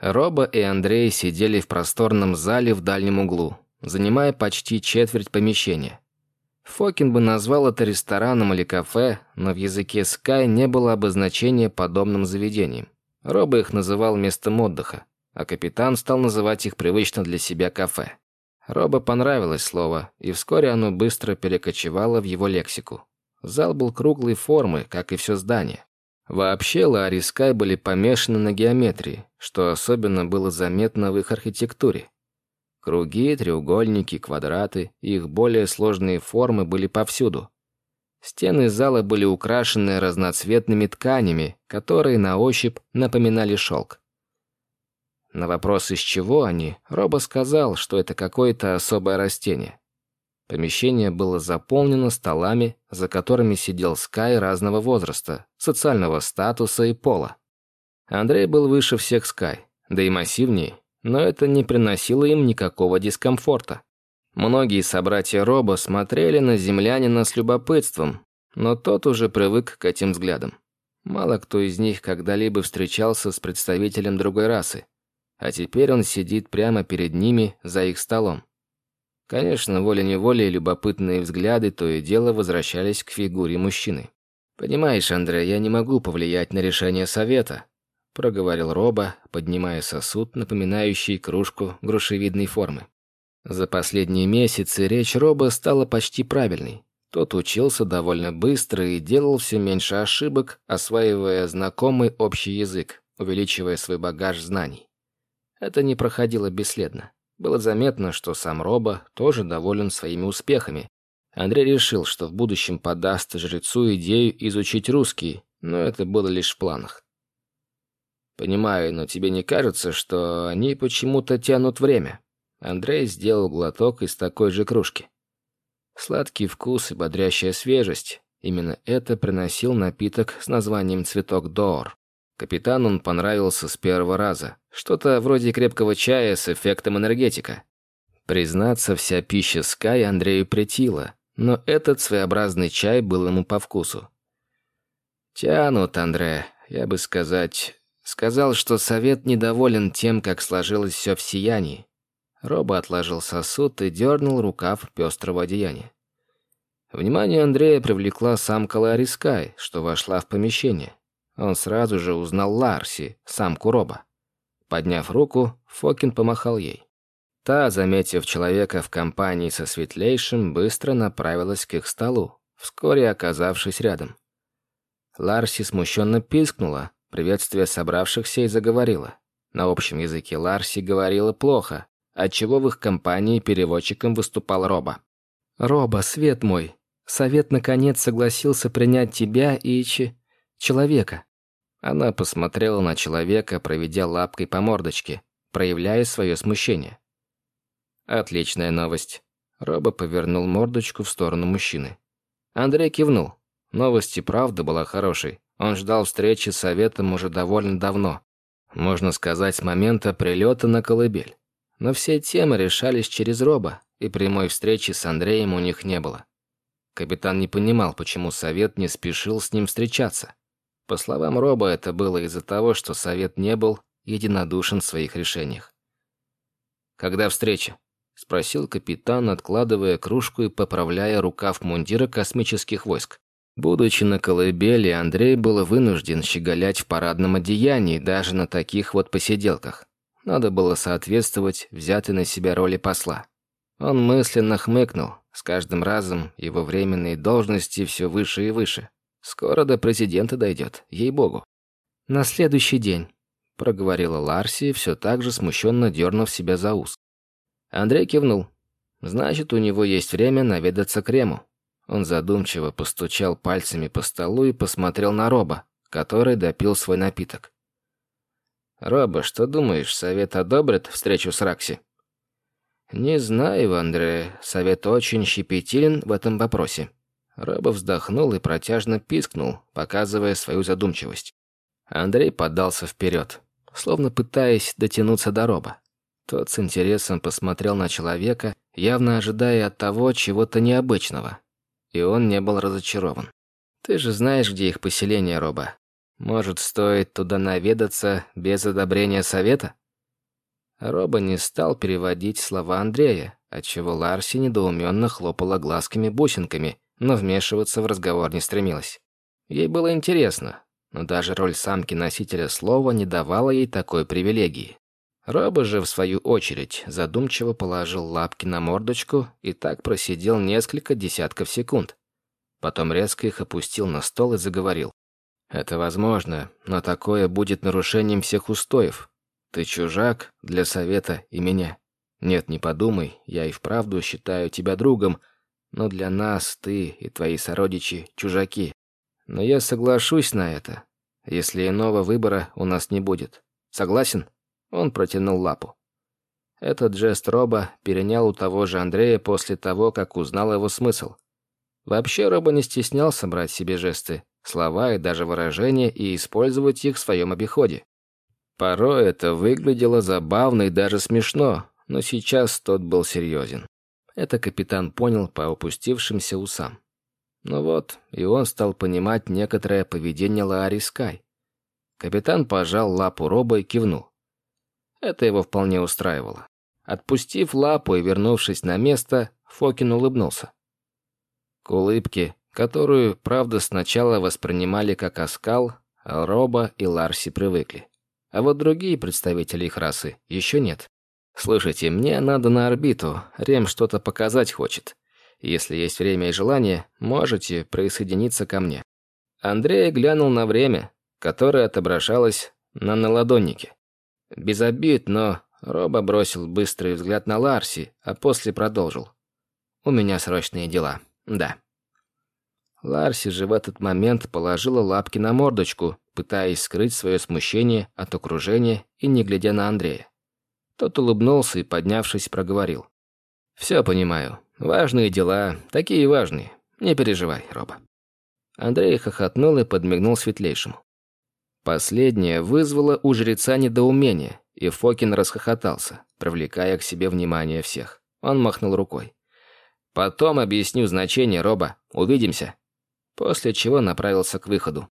Роба и Андрей сидели в просторном зале в дальнем углу, занимая почти четверть помещения. Фокин бы назвал это рестораном или кафе, но в языке Sky не было обозначения подобным заведением. Роба их называл местом отдыха, а капитан стал называть их привычно для себя кафе. Роба понравилось слово, и вскоре оно быстро перекочевало в его лексику. Зал был круглой формы, как и все здание. Вообще Ларри и Скай были помешаны на геометрии, что особенно было заметно в их архитектуре. Круги, треугольники, квадраты и их более сложные формы были повсюду. Стены зала были украшены разноцветными тканями, которые на ощупь напоминали шелк. На вопрос, из чего они, Роба сказал, что это какое-то особое растение. Помещение было заполнено столами, за которыми сидел Скай разного возраста, социального статуса и пола. Андрей был выше всех Скай, да и массивнее, но это не приносило им никакого дискомфорта. Многие собратья Роба смотрели на землянина с любопытством, но тот уже привык к этим взглядам. Мало кто из них когда-либо встречался с представителем другой расы, а теперь он сидит прямо перед ними за их столом. Конечно, волей-неволей любопытные взгляды то и дело возвращались к фигуре мужчины. «Понимаешь, Андрей, я не могу повлиять на решение совета», — проговорил Роба, поднимая сосуд, напоминающий кружку грушевидной формы. За последние месяцы речь Роба стала почти правильной. Тот учился довольно быстро и делал все меньше ошибок, осваивая знакомый общий язык, увеличивая свой багаж знаний. Это не проходило бесследно. Было заметно, что сам Роба тоже доволен своими успехами. Андрей решил, что в будущем подаст жрецу идею изучить русский, но это было лишь в планах. «Понимаю, но тебе не кажется, что они почему-то тянут время?» Андрей сделал глоток из такой же кружки. Сладкий вкус и бодрящая свежесть. Именно это приносил напиток с названием «Цветок Доор». Капитану он понравился с первого раза. Что-то вроде крепкого чая с эффектом энергетика. Признаться, вся пища Скай Андрею претила, но этот своеобразный чай был ему по вкусу. «Тянут, Андре, я бы сказать...» Сказал, что совет недоволен тем, как сложилось все в сиянии. Роба отложил сосуд и дернул рукав пестрого одеяния. Внимание Андрея привлекла самка Ларри Скай, что вошла в помещение. Он сразу же узнал Ларси, самку Роба. Подняв руку, Фокин помахал ей. Та, заметив человека в компании со светлейшим, быстро направилась к их столу, вскоре оказавшись рядом. Ларси смущенно пискнула, приветствие собравшихся и заговорила. На общем языке Ларси говорила плохо, отчего в их компании переводчиком выступал Роба. «Роба, свет мой, совет наконец согласился принять тебя и Чи... человека. Она посмотрела на человека, проведя лапкой по мордочке, проявляя свое смущение. «Отличная новость». Роба повернул мордочку в сторону мужчины. Андрей кивнул. Новость и правда была хорошей. Он ждал встречи с советом уже довольно давно. Можно сказать, с момента прилета на колыбель. Но все темы решались через Роба, и прямой встречи с Андреем у них не было. Капитан не понимал, почему совет не спешил с ним встречаться. По словам Роба, это было из-за того, что Совет не был единодушен в своих решениях. «Когда встреча?» — спросил капитан, откладывая кружку и поправляя рукав мундира космических войск. Будучи на колыбели, Андрей был вынужден щеголять в парадном одеянии даже на таких вот посиделках. Надо было соответствовать взятой на себя роли посла. Он мысленно хмыкнул. С каждым разом его временные должности все выше и выше. Скоро до президента дойдет, ей-богу. На следующий день, проговорила Ларси, все так же смущенно дернув себя за ус. Андрей кивнул. Значит, у него есть время наведаться к Рему. Он задумчиво постучал пальцами по столу и посмотрел на Роба, который допил свой напиток. «Роба, что думаешь, совет одобрит встречу с Ракси?» «Не знаю, Андрей. Совет очень щепетилен в этом вопросе. Рэба вздохнул и протяжно пискнул, показывая свою задумчивость. Андрей подался вперед, словно пытаясь дотянуться до Роба. Тот с интересом посмотрел на человека, явно ожидая от того чего-то необычного. И он не был разочарован. «Ты же знаешь, где их поселение, Роба. Может, стоит туда наведаться без одобрения совета?» Роба не стал переводить слова Андрея, отчего Ларси недоуменно хлопала глазками-бусинками, но вмешиваться в разговор не стремилась. Ей было интересно, но даже роль самки-носителя слова не давала ей такой привилегии. Роба же, в свою очередь, задумчиво положил лапки на мордочку и так просидел несколько десятков секунд. Потом резко их опустил на стол и заговорил. «Это возможно, но такое будет нарушением всех устоев. Ты чужак для совета и меня. Нет, не подумай, я и вправду считаю тебя другом, но для нас ты и твои сородичи чужаки. Но я соглашусь на это, если иного выбора у нас не будет. Согласен?» Он протянул лапу. Этот жест Роба перенял у того же Андрея после того, как узнал его смысл. Вообще Роба не стеснялся брать себе жесты, слова и даже выражения и использовать их в своем обиходе. Порой это выглядело забавно и даже смешно, но сейчас тот был серьезен. Это капитан понял по упустившимся усам. Ну вот, и он стал понимать некоторое поведение Лаари Скай. Капитан пожал лапу Роба и кивнул. Это его вполне устраивало. Отпустив лапу и вернувшись на место, Фокин улыбнулся. К улыбке, которую, правда, сначала воспринимали как оскал, Роба и Ларси привыкли. А вот другие представители их расы еще нет. «Слушайте, мне надо на орбиту, Рем что-то показать хочет. Если есть время и желание, можете присоединиться ко мне». Андрей глянул на время, которое отображалось на наладоннике. Без обид, но Роба бросил быстрый взгляд на Ларси, а после продолжил. «У меня срочные дела. Да». Ларси же в этот момент положила лапки на мордочку, пытаясь скрыть свое смущение от окружения и не глядя на Андрея. Тот улыбнулся и, поднявшись, проговорил. «Все понимаю. Важные дела, такие важные. Не переживай, Роба». Андрей хохотнул и подмигнул светлейшему. Последнее вызвало у жреца недоумение, и Фокин расхохотался, привлекая к себе внимание всех. Он махнул рукой. «Потом объясню значение, Роба. Увидимся». После чего направился к выходу.